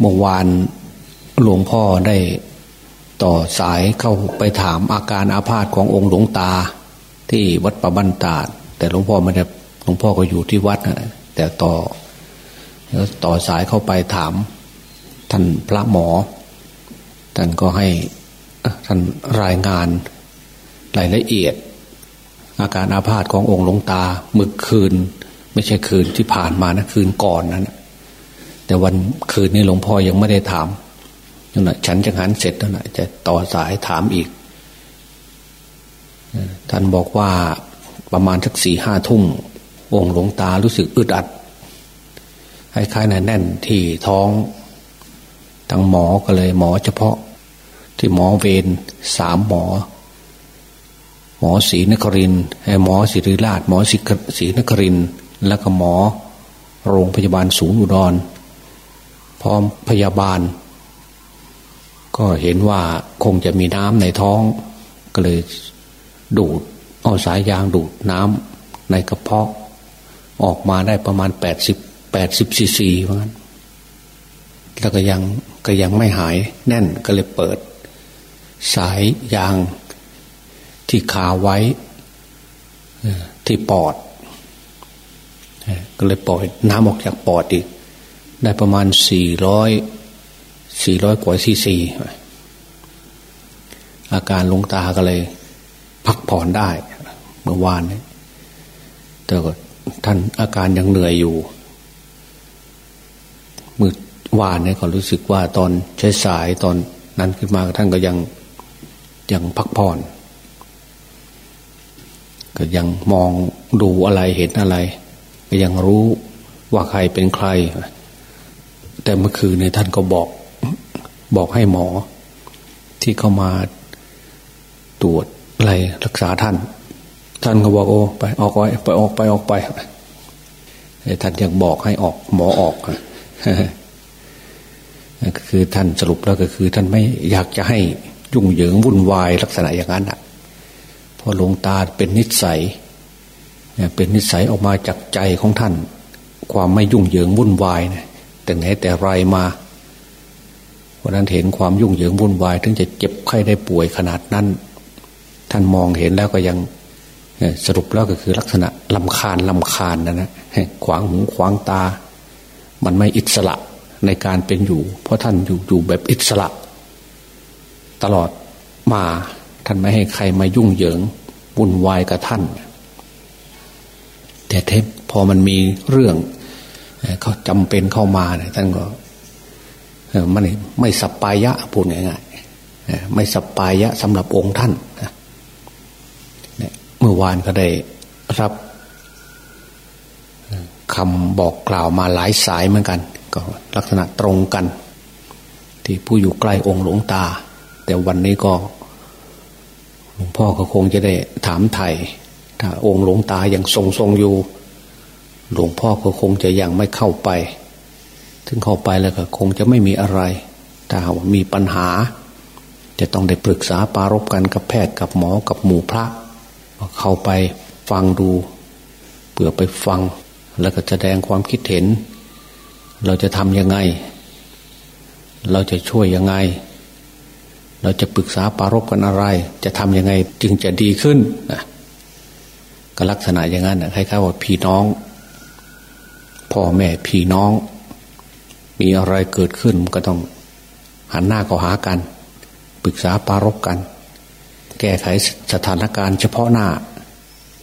เมื่อวานหลวงพ่อได้ต่อสายเข้าไปถามอาการอาพาธขององค์หลวงตา ที่วัดประบันตาดแต่หลวงพ่อไม่ได้หลวงพ่อก็อยู่ที่วัดนะแต่ต่อต่อสายเข้าไปถาม ท่านพระหมอ ท่านก็ให้ท่านรายงานรายละเอียด อาการอาพาธขององค์หลวงตาเมื่อคืน ไม่ใช่คืนที่ผ่านมานะคืนก่อนนั้น แต่วันคืนนี้หลวงพ่อยังไม่ได้ถามนั่นแหะฉันจะหันเสร็จแล้วนะจะต่อสายถามอีกท่านบอกว่าประมาณสักสี่ห้าทุ่มองหลวงตารู้สึกอึดอัดคล้ายๆแน่นที่ท้องทางหมอก็เลยหมอเฉพาะ ที่หมอเวรสามหมอ หมอศรีนครินหมอศิริราช หมอศรีนคริน แล้วก็หมอโรงพยาบาลศูนย์อุดร พร้อมพยาบาล ก็เห็นว่าคงจะมีน้ำในท้อง ก็เลยดูดเอาสายยางดูดน้ำในกระเพาะ ออกมาได้ประมาณแปดสิบแปดสิบซีซีเพราะงั้นแล้วก็ยังก็ยังไม่หายแน่นก็เลยเปิด สายยางที่ขาไว้ที่ปอด ก็เลยปล่อยน้ำออกจากปอดอีก ได้ประมาณสี่ร้อยสี่ร้อยกว่าซีซีอาการลงตาก็เลย พักผ่อนได้ เมื่อวานนี้แต่ก็ท่านอาการยังเหนื่อยอยู่มือวานเนี่ยก็รู้สึกว่าตอนใช้สายตอนนั้นขึ้นมาท่านก็ยังยังพักผ่อน ก็ยังมองดูอะไรเห็นอะไร ก็ยังรู้ว่าใครเป็นใคร แต่เมื่อคืนเนี่ยท่านก็บอก บอกให้หมอ ที่เข้ามาตรวจอะไรรักษาท่าน ท่านก็บอกโอ้ไปออกไปไปออกไปออกไปท่านยังบอกให้ออก หมอออกก็คือท่านสรุปแล้วก็คือ ท่านไม่อยากจะให้ยุ่งเหยิงวุ่นวายลักษณะอย่างนั้นอะพอลงตาเป็นนิสัยเป็นนิสัยออกมาจากใจของท่าน ความไม่ยุ่งเหยิงวุ่นวายนะ แต่ไหนแต่ไรมาวันนั้นเห็นความยุ่งเหยิงวุ่นวาย ถึงจะเจ็บไข้ได้ป่วยขนาดนั้น ท่านมองเห็นแล้วก็ยังสรุปแล้วก็คือลักษณะลำคาญลำคาญนะนะขวางหูขวางตา มันไม่อิสระในการเป็นอยู่ เพราะท่านอยู่อยู่แบบอิสระ ตลอดมาท่านไม่ให้ใครมายุ่งเหยิงวุ่นวายกับท่าน แต่เทปพอมันมีเรื่อง เขาจำเป็นเข้ามาเนี่ยท่านก็มันไม่สัปปายะพูดง่ายๆไม่สัปปายะสำหรับองค์ท่านเมื่อวานก็ได้รับคำบอกกล่าวมาหลายสายเหมือนกัน ก็ลักษณะตรงกัน ที่ผู้อยู่ใกล้องค์หลวงตา แต่วันนี้ก็หลวงพ่อก็คงจะได้ถามไทยถ้าองค์หลวงตายังทรงทรงอยู่ หลวงพ่อก็คงจะยังไม่เข้าไป ถึงเข้าไปแล้วก็คงจะไม่มีอะไรถ้าว่ามีปัญหา จะต้องได้ปรึกษาปารบกันกับแพทย์กับหมอกับหมู่พระ เข้าไปฟังดูเผื่อไปฟัง แล้วก็แสดงความคิดเห็น เราจะทำยังไง เราจะช่วยยังไง เราจะปรึกษาปารบกันอะไร จะทำยังไงจึงจะดีขึ้นนะก็ลักษณะอย่างนั้นคล้ายๆว่าพี่น้อง พ่อแม่พี่น้อง มีอะไรเกิดขึ้นก็ต้องหันหน้าเข้าหากัน ปรึกษาปารบกัน แก้ไขสถานการณ์เฉพาะหน้า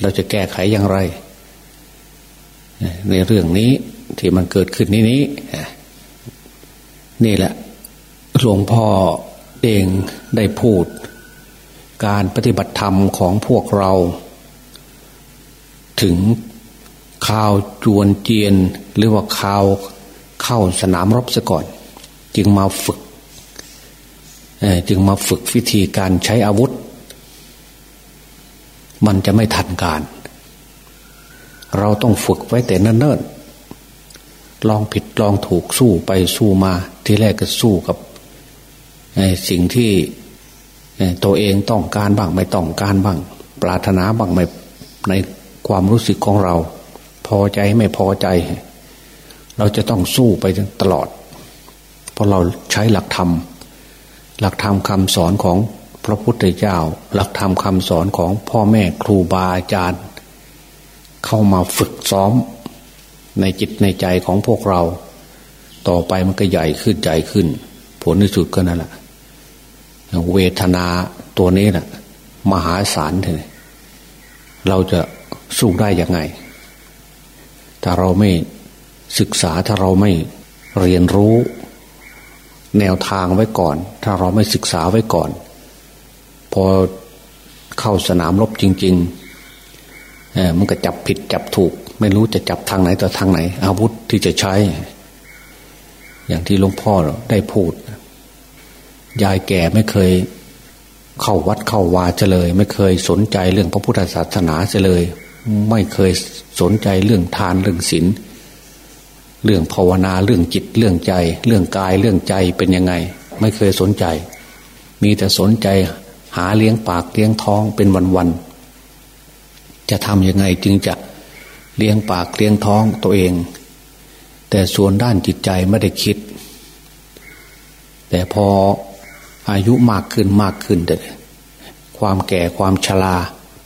เราจะแก้ไขอย่างไร ในเรื่องนี้ที่มันเกิดขึ้นนี้นี้นี่แหละหลวงพ่อเองได้พูด การปฏิบัติธรรมของพวกเรา ถึง ข่าวจวนเจียนหรือว่าข่าวเข้าสนามรบซะก่อน จึงมาฝึกจึงมาฝึกวิธีการใช้อาวุธ มันจะไม่ทันการ เราต้องฝึกไว้แต่เนิ่นๆลองผิดลองถูกสู้ไปสู้มาที่แรกก็สู้กับสิ่งที่ตัวเองต้องการบ้างไม่ต้องการบ้าง ปรารถนาบ้างไม่ในความรู้สึกของเรา อใจไม่พอใจ เราจะต้องสู้ไปตลอด เพราะเราใช้หลักธรรม หลักธรรมคำสอนของพระพุทธเจ้า หลักธรรมคำสอนของพ่อแม่ครูบาอาจารย์ เข้ามาฝึกซ้อมในจิตในใจของพวกเรา ต่อไปมันก็ใหญ่ขึ้นใหญ่ขึ้น ผลที่สุดก็นั่นแหละเวทนาตัวนี้แหละมหาศาลเลยเราจะสู้ได้ยังไง ถ้าเราไม่ศึกษาถ้าเราไม่เรียนรู้ แนวทางไว้ก่อน ถ้าเราไม่ศึกษาไว้ก่อน พอเข้าสนามรบจริงๆมันก็จับผิดจับถูก ไม่รู้จะจับทางไหนต่อทางไหน อาวุธที่จะใช้ อย่างที่หลวงพ่อได้พูด ยายแก่ไม่เคยเข้าวัดเข้าวาจะเลย ไม่เคยสนใจเรื่องพระพุทธศาสนาจะเลย ไม่เคยสนใจเรื่องทานเรื่องศีลเรื่องภาวนาเรื่องจิตเรื่องใจ เรื่องกายเรื่องใจเป็นยังไง ไม่เคยสนใจ มีแต่สนใจหาเลี้ยงปากเลี้ยงท้องเป็นวันๆจะทำยังไงจึงจะเลี้ยงปากเลี้ยงท้องตัวเอง แต่ส่วนด้านจิตใจไม่ได้คิด แต่พออายุมากขึ้นมากขึ้นแต่ความแก่ความชรา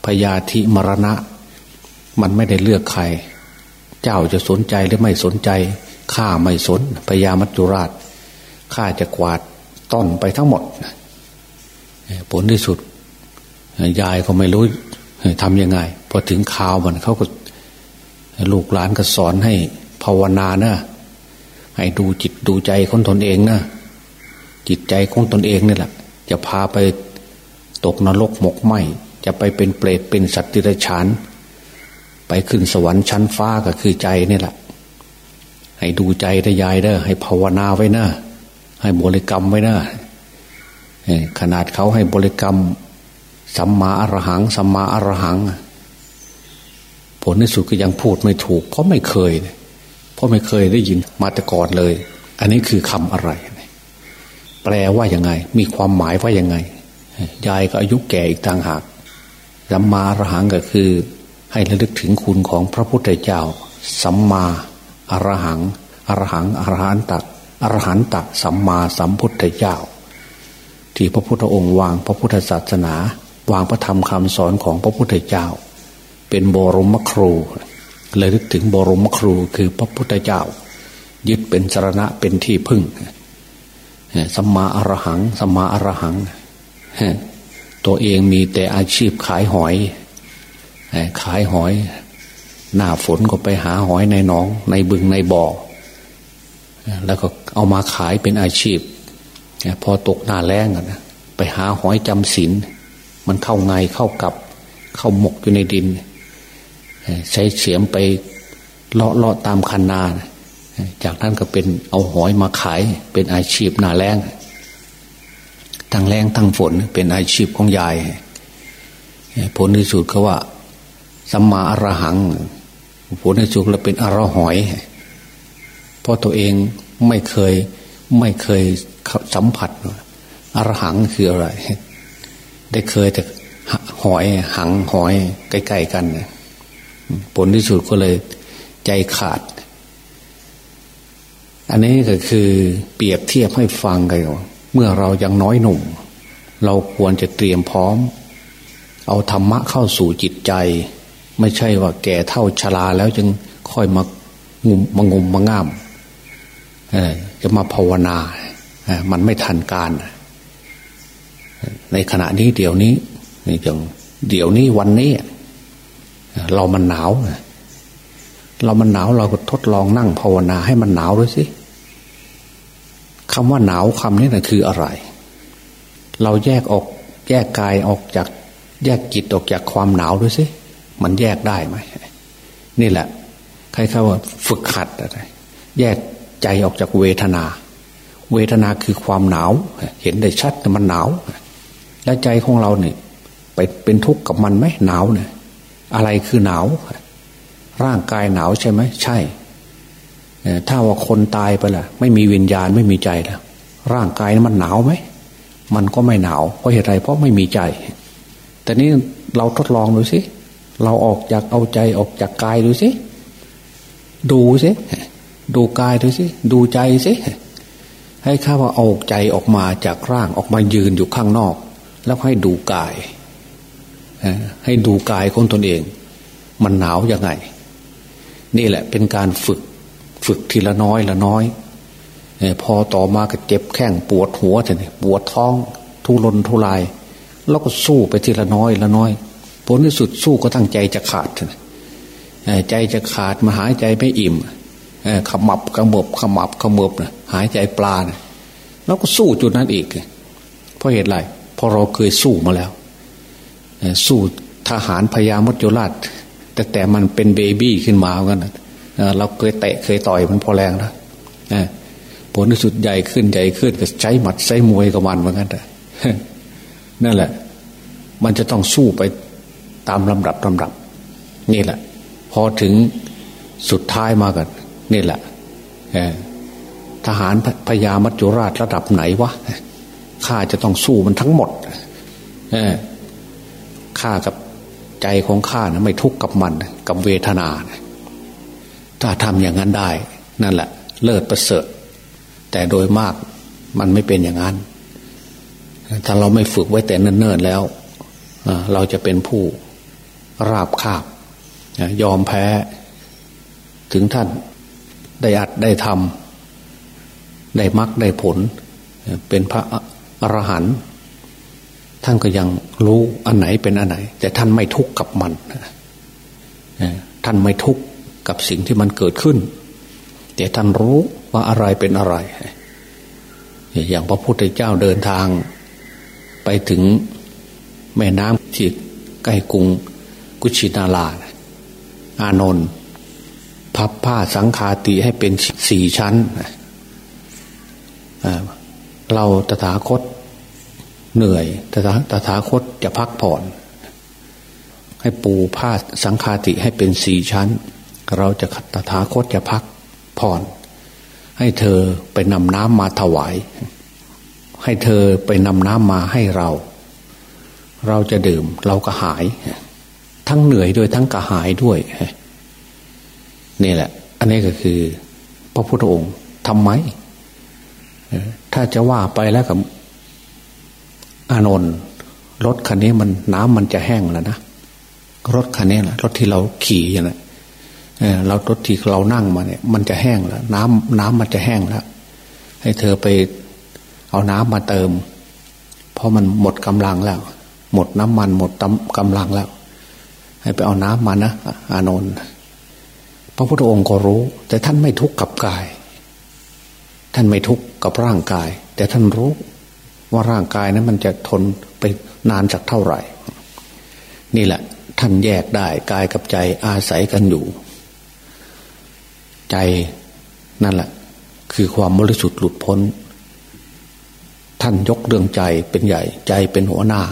พยาธิมรณะ มันไม่ได้เลือกใคร เจ้าจะสนใจหรือไม่สนใจข้าไม่สนพยามัจจุราชข้าจะกวาดต้นไปทั้งหมด ผลที่สุด ยายก็ไม่รู้ทำยังไง พอถึงข่าวมันเขาก็ลูกหลานก็สอนให้ภาวนานะให้ดูจิตดูใจคนตนเองนะจิตใจของตนเองนี่แหละ จะพาไปตกนรกหมกไหมจะไปเป็นเปรตเป็นสัตว์ติรฉาน ไปขึ้นสวรรค์ชั้นฟ้าก็คือใจนี่แหละ ให้ดูใจได้ยายเด้อให้ภาวนาไว้นะให้บริกรรมไว้นะขนาดเขาให้บริกรรมสัมมาอรหังสัมมาอรหัง ผลที่สุดก็ยังพูดไม่ถูก เพราะไม่เคย เพราะไม่เคยได้ยินมาแต่ก่อนเลย อันนี้คือคำอะไร แปลว่ายังไง มีความหมายว่ายังไงยายก็อายุแก่อีกต่างหากสัมมาอรหังก็คือ ให้ระลึกถึงคุณของพระพุทธเจ้า สัมมาอรหังอรหังอรหันตักอรหันตักสัมมาสัมพุทธเจ้า ที่พระพุทธองค์วางพระพุทธศาสนา วางพระธรรมคำสอนของพระพุทธเจ้า เป็นบรมครูเลยลึกถึงบรมครูคือพระพุทธเจ้า ยึดเป็นสรณะเป็นที่พึ่งสัมมาอรหังสัมมาอรหัง ตัวเองมีแต่อาชีพขายหอย ขายหอย หน้าฝนก็ไปหาหอยในหนอง ในบึงในบ่อ แล้วก็เอามาขายเป็นอาชีพ พอตกหน้าแรงนะไปหาหอยจำศีลมันเข้าไงเข้ากับ เข้าหมกอยู่ในดิน ใช้เสียมไปเลาะเลาะตามคันนานะจากนั้นก็เป็นเอาหอยมาขายเป็นอาชีพหน้าแรงทั้งแรงทั้งฝนเป็นอาชีพของยาย ผลที่สุดเขาว่า สัมมาอรหังผลที่สุดเราเป็นอรหอย เพราะตัวเองไม่เคยไม่เคยสัมผัสอรหังคืออะไร ได้เคยแต่หอยหังหอยใกล้ๆกันผลที่สุดก็เลยใจขาด อันนี้ก็คือเปรียบเทียบให้ฟังกันเมื่อเรายังน้อยหนุ่ม เราควรจะเตรียมพร้อม เอาธรรมะเข้าสู่จิตใจ ไม่ใช่ว่าแก่เท่าชราแล้วจึงค่อยมางุมมางุมมาง่ามจะมาภาวนามันไม่ทันการ ในขณะนี้เดี๋ยวนี้อย่างเดี๋ยวนี้วันนี้ เรามันหนาว เรามันหนาวเราก็ทดลองนั่งภาวนาให้มันหนาวด้วยสิคำว่าหนาวคำนี้นะคืออะไร เราแยกออกแยกกายออกจากแยกจิตออกจากความหนาวด้วยสิ มันแยกได้ไหมนี่แหละใครเขาว่าฝึกขัดอะไรแยกใจออกจากเวทนา เวทนาคือความหนาว เห็นได้ชัดแต่มันหนาว แล้วใจของเราเนี่ยไปเป็นทุกข์กับมันไหมหนาวเนี่ยอะไรคือหนาว ร่างกายหนาวใช่ไหมใช่ถ้าว่าคนตายไปล่ะ ไม่มีวิญญาณไม่มีใจแล้วร่างกายมันหนาวไหมมันก็ไม่หนาวเพราะเหตุไรเพราะไม่มีใจ แต่นี้เราทดลองดูสิ เราออกจากเอาใจออกจากกายดูสิ ดูสิ ดูกายดูสิ ดูใจสิ ให้ข้าว่าเอาใจออกมาจากร่างออกมายืนอยู่ข้างนอก แล้วให้ดูกาย ให้ดูกายของตนเอง มันหนาวยังไง นี่แหละเป็นการฝึก ฝึกทีละน้อยละน้อย พอต่อมาก็เจ็บแข้งปวดหัวเถอะปวดท้อง ทุรนทุราย แล้วก็สู้ไปทีละน้อยละน้อย ผลที่สุดสู้ก็ตั้งใจจะขาดเถอะใจจะขาดมาหายใจไม่อิ่มขมับขมบขมับขมบนะหายใจปลานะแล้วก็สู้จุดนั้นอีกเพราะเหตุไรเพราะเราเคยสู้มาแล้วสู้ทหารพญามดโยราชแต่แต่มันเป็นเบบี้ขึ้นมาเหมือนกันเราเคยเตะเคยต่อยมันพอแรงนะผลที่สุดใหญ่ขึ้นใหญ่ขึ้นก็ใช้หมัดใช้มวยกับมันเหมือนกันนั่นแหละ มันจะต้องสู้ไป ตามลำดับลำดับ นี่แหละ พอถึงสุดท้ายมากันนี่แหละทหารพญามัจจุราชระดับไหนวะข้าจะต้องสู้มันทั้งหมดข้ากับใจของข้านะไม่ทุกข์กับมัน กับเวทนานะถ้าทำอย่างนั้นได้ นั่นแหละ เลิศประเสริฐ แต่โดยมากมันไม่เป็นอย่างนั้น ถ้าเราไม่ฝึกไว้แต่เนิ่นๆแล้วเราจะเป็นผู้ ราบคาบยอมแพ้ ถึงท่านได้อัดได้ทำได้มรรคได้ผล เป็นพระอรหันต์ท่านก็ยังรู้อันไหนเป็นอันไหน แต่ท่านไม่ทุกข์กับมันท่านไม่ทุกข์กับสิ่งที่มันเกิดขึ้น แต่ท่านรู้ว่าอะไรเป็นอะไร อย่างพระพุทธเจ้าเดินทาง ไปถึงแม่น้ำที่ใกล้กรุง กุชินาลาอานนท์พับผ้าสังคาติให้เป็นสี่ชั้นเราตถาคตเหนื่อยตถาตถาคตจะพักผ่อน ให้ปูผ้าสังคาติให้เป็นสี่ชั้น เราจะตถาคตจะพักผ่อน ให้เธอไปนำน้ำมาถวาย ให้เธอไปนำน้ำมาให้เรา เราจะดื่มเราก็หาย ทั้งเหนื่อยด้วยทั้งกระหายด้วยนี่แหละ อันนี้ก็คือ พระพุทธองค์ทำไมถ้าจะว่าไปแล้วกับอานนท์รถคันนี้มันน้ำมันจะแห้งแล้วนะรถคันนี้แหละรถที่เราขี่อย่างนี้เรารถที่เรานั่งมาเนี่ย มันจะแห้งแล้วน้ำน้ำมันจะแห้งแล้วให้เธอไปเอาน้ำมาเติม เพราะมันหมดกำลังแล้ว หมดน้ำมันหมดกำลังแล้ว ให้ไปเอาน้ำมานะอานนท์พระพุทธองค์ก็รู้ แต่ท่านไม่ทุกข์กับกาย ท่านไม่ทุกข์กับร่างกาย แต่ท่านรู้ว่าร่างกายนั้นมันจะทนไปนานจากเท่าไหร่ นี่แหละ ท่านแยกได้กายกับใจอาศัยกันอยู่ ใจนั่นแหละ คือความบริสุทธิ์หลุดพ้น ท่านยกเรื่องใจเป็นใหญ่ ใจเป็นหัวหน้า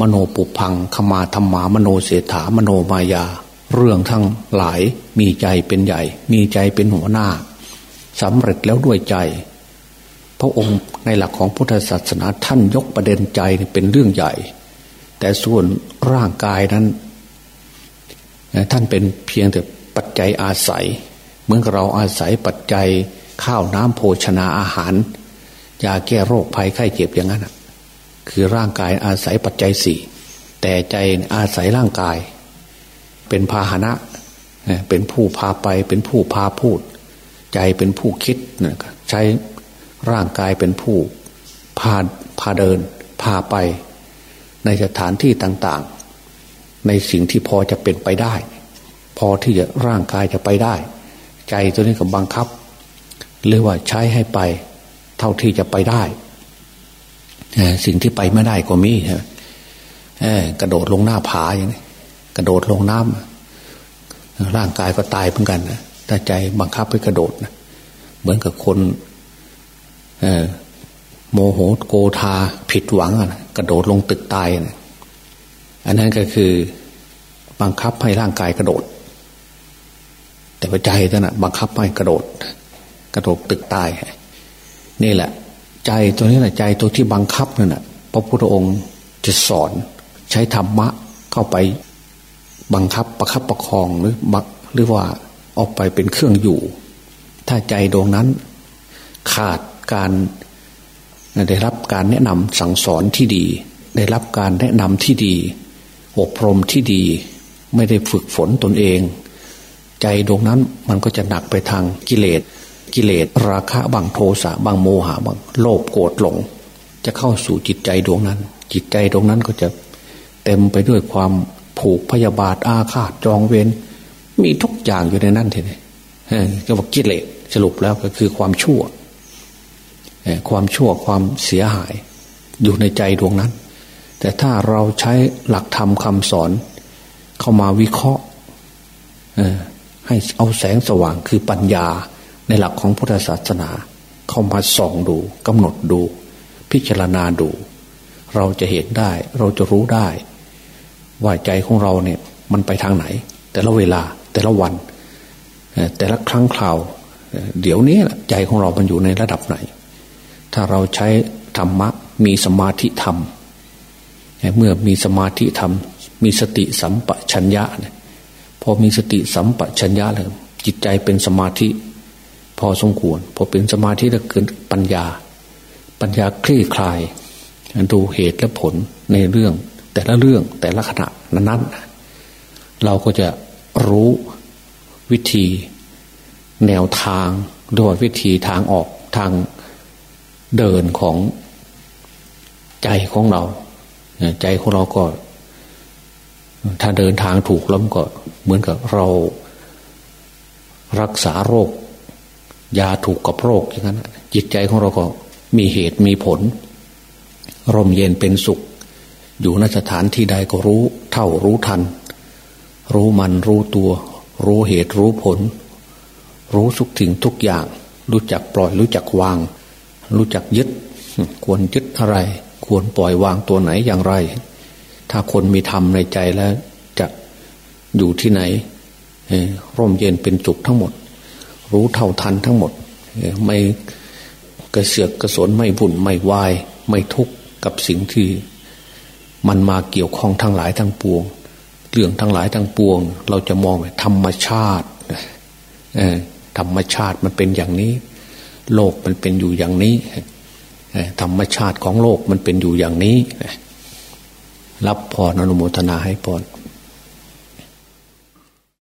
มโนปุพังขมาธรรมามโนเสถามโนมายา เรื่องทั้งหลายมีใจเป็นใหญ่ มีใจเป็นหัวหน้าสำเร็จแล้วด้วยใจ พระองค์ในหลักของพุทธศาสนาท่านยกประเด็นใจเป็นเรื่องใหญ่ แต่ส่วนร่างกายนั้น ท่านเป็นเพียงแต่ปัจจัยอาศัย เหมือนเราอาศัยปัจจัยข้าวน้ำโภชนาอาหารยาแก้โรคภัยไข้เจ็บอย่างนั้น คือร่างกายอาศัยปัจจัยสี่แต่ใจอาศัยร่างกาย เป็นพาหนะ เป็นผู้พาไป เป็นผู้พาพูด ใจเป็นผู้คิดใช้ร่างกายเป็นผู้พาพาเดิน พาไป ในสถานที่ต่างๆ ในสิ่งที่พอจะเป็นไปได้ พอที่จะร่างกายจะไปได้ ใจตัวนี้ก็บังคับ หรือว่าใช้ให้ไป เท่าที่จะไปได้ สิ่งที่ไปไม่ได้ก็มีกระโดดลงหน้าผาอย่างนี้กระโดดลงน้ำร่างกายก็ตายเหมือนกันนะถ้าใจบังคับให้กระโดดนะเหมือนกับคนโมโหโกธาผิดหวังนะกระโดดลงตึกตายนะอันนั้นก็คือบังคับให้ร่างกายกระโดด แต่ว่าใจนั่นนะบังคับให้กระโดด กระโดดตึกตายนี่แหละ ใจตัวนี้แหละใจตัวที่บังคับนั่นแหะพระพุทธองค์จะสอนใช้ธรรมะเข้าไปบังคับประคับประคองหรือบักหรือว่าออกไปเป็นเครื่องอยู่ ถ้าใจดวงนั้น ขาดการได้รับการแนะนำสั่งสอนที่ดี ได้รับการแนะนำที่ดีอบรมที่ดี ไม่ได้ฝึกฝนตนเอง ใจดวงนั้นมันก็จะหนักไปทางกิเลส กิเลสราคะบางโทสะบางโมหะบางโลภโกรธหลง จะเข้าสู่จิตใจดวงนั้น จิตใจดวงนั้นก็จะเต็มไปด้วยความผูกพยาบาทอาฆาตจองเวรมีทุกอย่างอยู่ในนั้นทีนี้ก็บอกกิเลสสรุปแล้วก็คือความชั่วความชั่วความเสียหาย อยู่ในใจดวงนั้น แต่ถ้าเราใช้หลักธรรมคำสอน เข้ามาวิเคราะห์ให้เอาแสงสว่างคือปัญญา ในหลักของพุทธศาสนา เข้ามาส่องดูกำหนดดู พิจารณาดู เราจะเห็นได้เราจะรู้ได้ ว่าใจของเราเนี่ยมันไปทางไหน แต่ละเวลาแต่ละวัน แต่ละครั้งคราว เดี๋ยวนี้ใจของเรามันอยู่ในระดับไหน ถ้าเราใช้ธรรมะมีสมาธิธรรม เมื่อมีสมาธิธรรม มีสติสัมปชัญญะพอมีสติสัมปชัญญะแล้วจิตใจเป็นสมาธิ พอสมควรพอเป็นสมาธิแล้วเกิดปัญญา ปัญญาคลี่คลายดูเหตุและผลในเรื่อง แต่ละเรื่องแต่ละขณะนั้นๆเราก็จะรู้วิธีแนวทางด้วยวิธีทางออกทางเดินของใจของเรา ใจของเราก็ ถ้าเดินทางถูกแล้วก็เหมือนกับเรารักษาโรค ยาถูกกับโรคอย่างนั้นจิตใจของเราก็มีเหตุมีผล ร่มเย็นเป็นสุข อยู่นสถานที่ใดก็รู้เท่ารู้ทัน รู้มันรู้ตัว รู้เหตุรู้ผล รู้ทุกถึงทุกอย่าง รู้จักปล่อยรู้จักวาง รู้จักยึด ควรยึดอะไร ควรปล่อยวางตัวไหนอย่างไร ถ้าคนมีธรรมในใจแล้วจะอยู่ที่ไหนร่มเย็นเป็นจุกทั้งหมด รู้เท่าทันทั้งหมด ไม่กระเสือกกระสนไม่บุ่นไม่วาย ไม่ทุกข์กับสิ่งที่มันมาเกี่ยวข้องทั้งหลายทั้งปวง เรื่องทั้งหลายทั้งปวง เราจะมองธรรมชาติธรรมชาติมันเป็นอย่างนี้ โลกมันเป็นอยู่อย่างนี้ธรรมชาติของโลกมันเป็นอยู่อย่างนี้ รับพรอนุโมทนาให้พร